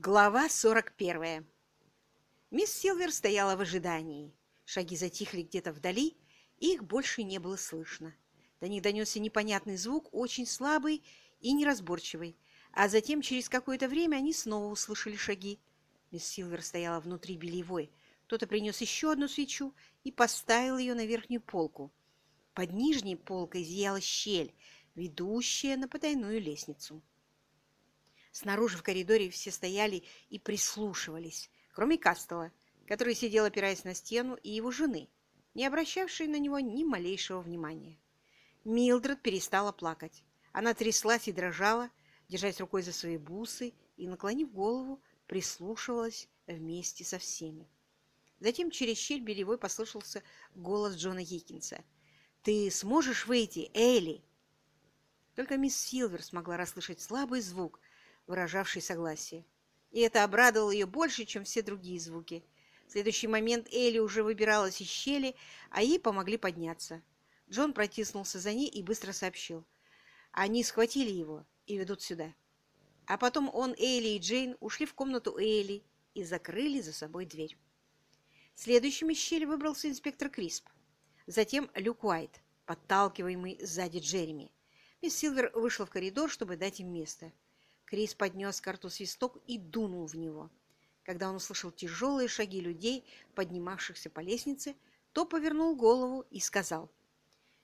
Глава 41. Мисс Силвер стояла в ожидании. Шаги затихли где-то вдали, и их больше не было слышно. До них донесся непонятный звук, очень слабый и неразборчивый, а затем через какое-то время они снова услышали шаги. Мисс Силвер стояла внутри бельевой. Кто-то принес еще одну свечу и поставил ее на верхнюю полку. Под нижней полкой зияла щель, ведущая на потайную лестницу. Снаружи в коридоре все стояли и прислушивались, кроме Кастела, который сидел, опираясь на стену, и его жены, не обращавшей на него ни малейшего внимания. Милдред перестала плакать. Она тряслась и дрожала, держась рукой за свои бусы и, наклонив голову, прислушивалась вместе со всеми. Затем через щель белевой послышался голос Джона Хикинса. «Ты сможешь выйти, Элли?» Только мисс Силвер смогла расслышать слабый звук, выражавший согласие. И это обрадовало ее больше, чем все другие звуки. В следующий момент Элли уже выбиралась из щели, а ей помогли подняться. Джон протиснулся за ней и быстро сообщил. Они схватили его и ведут сюда. А потом он, Элли и Джейн ушли в комнату Элли и закрыли за собой дверь. Следующим из щели выбрался инспектор Крисп. Затем Люк Уайт, подталкиваемый сзади Джереми. Мисс Силвер вышла в коридор, чтобы дать им место. Крис поднес к рту свисток и дунул в него. Когда он услышал тяжелые шаги людей, поднимавшихся по лестнице, то повернул голову и сказал.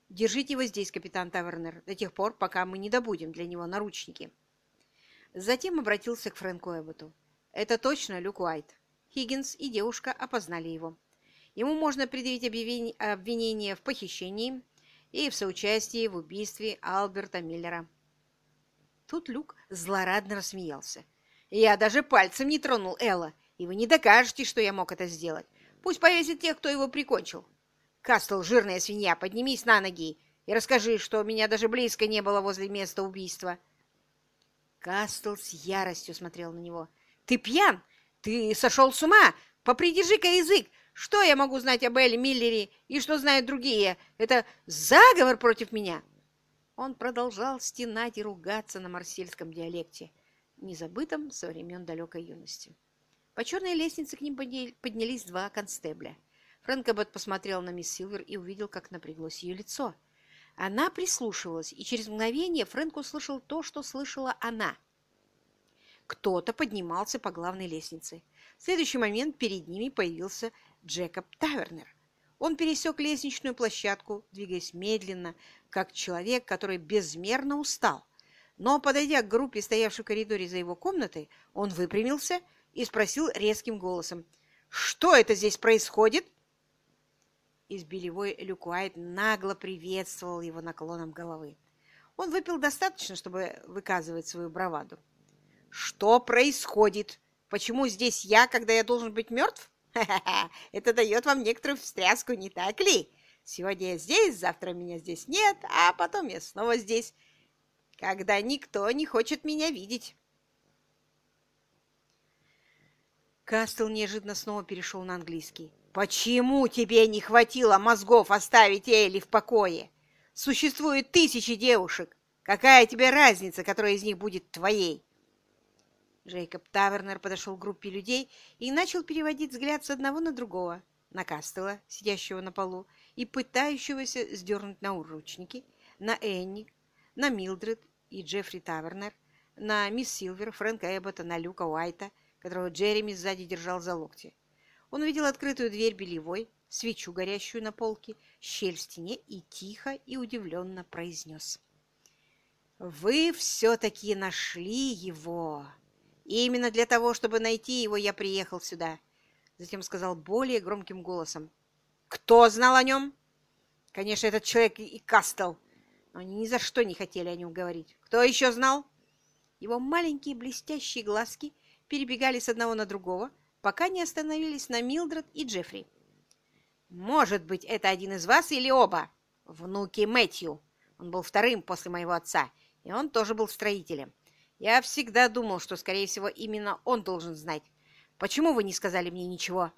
«Держите его здесь, капитан Тавернер, до тех пор, пока мы не добудем для него наручники». Затем обратился к Фрэнку Эбботу. «Это точно Люк Уайт. Хиггинс и девушка опознали его. Ему можно предъявить обвинение в похищении и в соучастии в убийстве Алберта Миллера». Тут Люк злорадно рассмеялся. «Я даже пальцем не тронул Элла, и вы не докажете, что я мог это сделать. Пусть повесит тех, кто его прикончил. Кастл, жирная свинья, поднимись на ноги и расскажи, что меня даже близко не было возле места убийства». Кастл с яростью смотрел на него. «Ты пьян? Ты сошел с ума? Попридержи-ка язык! Что я могу знать об Элли Миллере и что знают другие? Это заговор против меня!» Он продолжал стенать и ругаться на марсельском диалекте, незабытом со времен далекой юности. По черной лестнице к ним поднялись два констебля. Фрэнк Эббот посмотрел на мисс Силвер и увидел, как напряглось ее лицо. Она прислушивалась, и через мгновение Фрэнк услышал то, что слышала она. Кто-то поднимался по главной лестнице. В следующий момент перед ними появился Джекоб Тавернер. Он пересек лестничную площадку, двигаясь медленно, как человек, который безмерно устал. Но, подойдя к группе, стоявшей в коридоре за его комнатой, он выпрямился и спросил резким голосом, «Что это здесь происходит?» Из белевой Люкуайт нагло приветствовал его наклоном головы. Он выпил достаточно, чтобы выказывать свою браваду. «Что происходит? Почему здесь я, когда я должен быть мертв? Ха-ха-ха! Это дает вам некоторую встряску, не так ли? Сегодня я здесь, завтра меня здесь нет, а потом я снова здесь, когда никто не хочет меня видеть. Кастл неожиданно снова перешел на английский. «Почему тебе не хватило мозгов оставить Элли в покое? Существует тысячи девушек. Какая тебе разница, которая из них будет твоей?» Джейкоб Тавернер подошел к группе людей и начал переводить взгляд с одного на другого, на Кастела, сидящего на полу, и пытающегося сдернуть науручники, на Энни, на Милдред и Джеффри Тавернер, на мисс Силвер, Фрэнка Эббота, на Люка Уайта, которого Джереми сзади держал за локти. Он увидел открытую дверь белевой, свечу, горящую на полке, щель в стене и тихо и удивленно произнес. «Вы все-таки нашли его!» И именно для того, чтобы найти его, я приехал сюда. Затем сказал более громким голосом. Кто знал о нем? Конечно, этот человек и Кастел. Но они ни за что не хотели о нем говорить. Кто еще знал? Его маленькие блестящие глазки перебегали с одного на другого, пока не остановились на Милдред и Джеффри. «Может быть, это один из вас или оба? Внуки Мэтью. Он был вторым после моего отца, и он тоже был строителем. Я всегда думал, что, скорее всего, именно он должен знать. Почему вы не сказали мне ничего?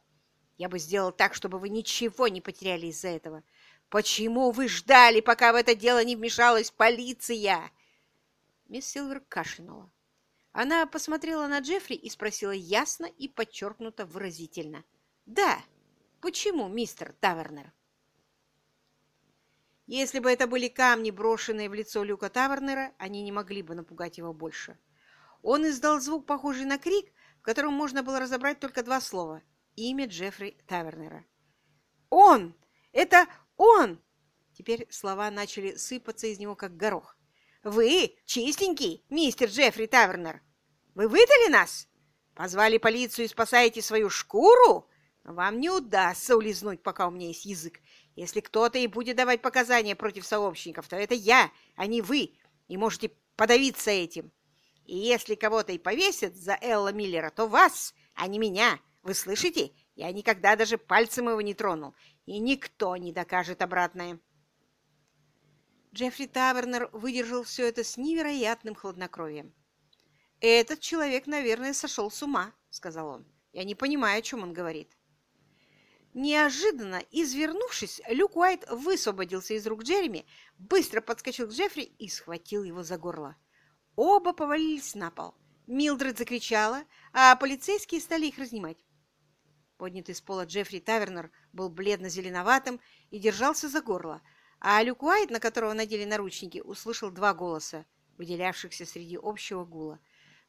Я бы сделал так, чтобы вы ничего не потеряли из-за этого. Почему вы ждали, пока в это дело не вмешалась полиция?» Мисс Силвер кашлянула. Она посмотрела на Джеффри и спросила ясно и подчеркнуто выразительно. «Да, почему, мистер Тавернер?» Если бы это были камни, брошенные в лицо Люка Тавернера, они не могли бы напугать его больше. Он издал звук, похожий на крик, в котором можно было разобрать только два слова – имя Джеффри Тавернера. «Он! Это он!» Теперь слова начали сыпаться из него, как горох. «Вы чистенький, мистер Джеффри Тавернер! Вы выдали нас? Позвали полицию и спасаете свою шкуру? Вам не удастся улизнуть, пока у меня есть язык. Если кто-то и будет давать показания против сообщников, то это я, а не вы, и можете подавиться этим. И если кого-то и повесят за Элла Миллера, то вас, а не меня. Вы слышите? Я никогда даже пальцем его не тронул, и никто не докажет обратное. Джеффри Тавернер выдержал все это с невероятным хладнокровием. «Этот человек, наверное, сошел с ума», — сказал он. «Я не понимаю, о чем он говорит». Неожиданно, извернувшись, Люк Уайт высвободился из рук Джереми, быстро подскочил к Джеффри и схватил его за горло. Оба повалились на пол. Милдред закричала, а полицейские стали их разнимать. Поднятый с пола Джеффри Тавернер был бледно-зеленоватым и держался за горло, а Люк Уайт, на которого надели наручники, услышал два голоса, выделявшихся среди общего гула.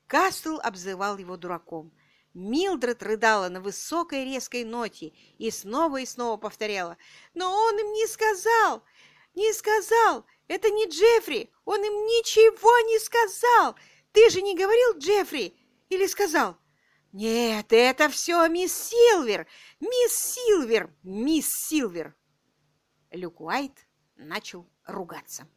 Кастл обзывал его дураком. Милдред рыдала на высокой резкой ноте и снова и снова повторяла. «Но он им не сказал! Не сказал! Это не Джеффри! Он им ничего не сказал! Ты же не говорил Джеффри? Или сказал?» «Нет, это все мисс Силвер! Мисс Силвер! Мисс Силвер!» Люк Уайт начал ругаться.